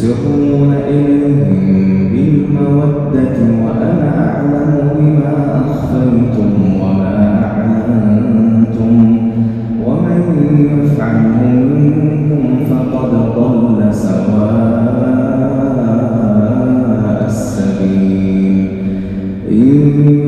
تسرون إليهم بالمودة وأنا أعلم بما أخفيتم وما أعلنتم ومن يفعل منكم فقد ضل سواء السبيل. إن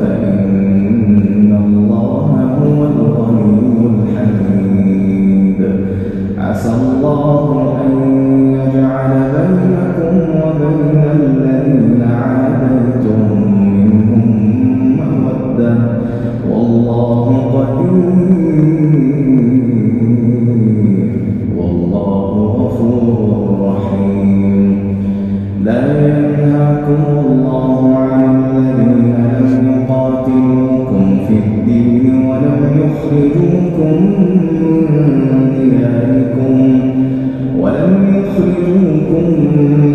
benefit يخرجوكم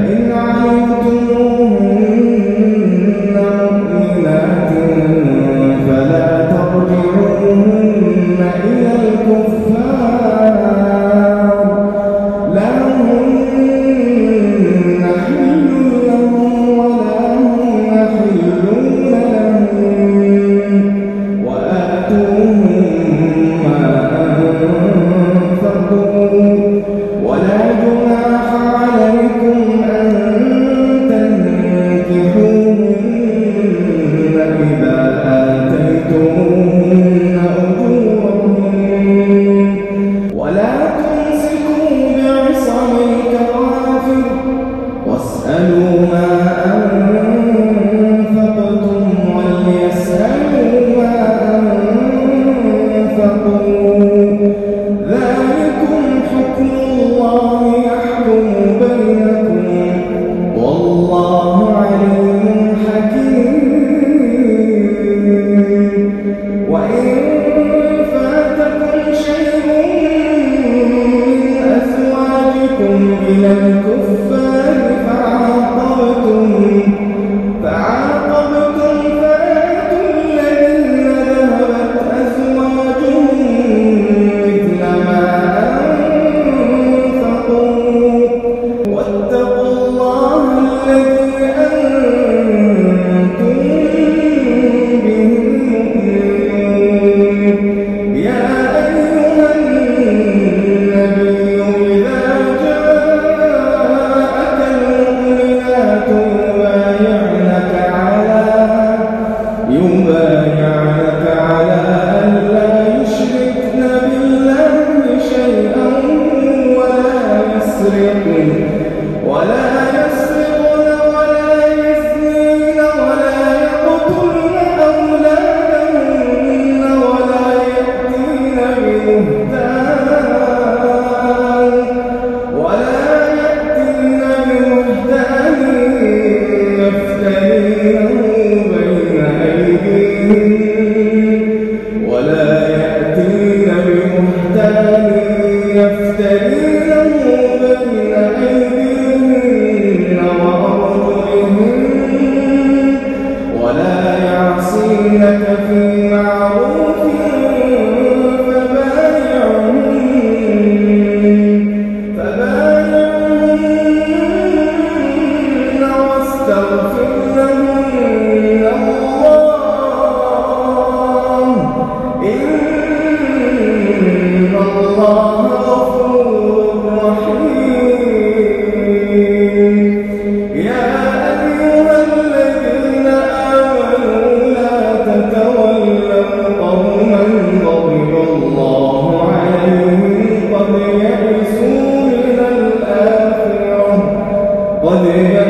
Amen. بمعروف قد هدى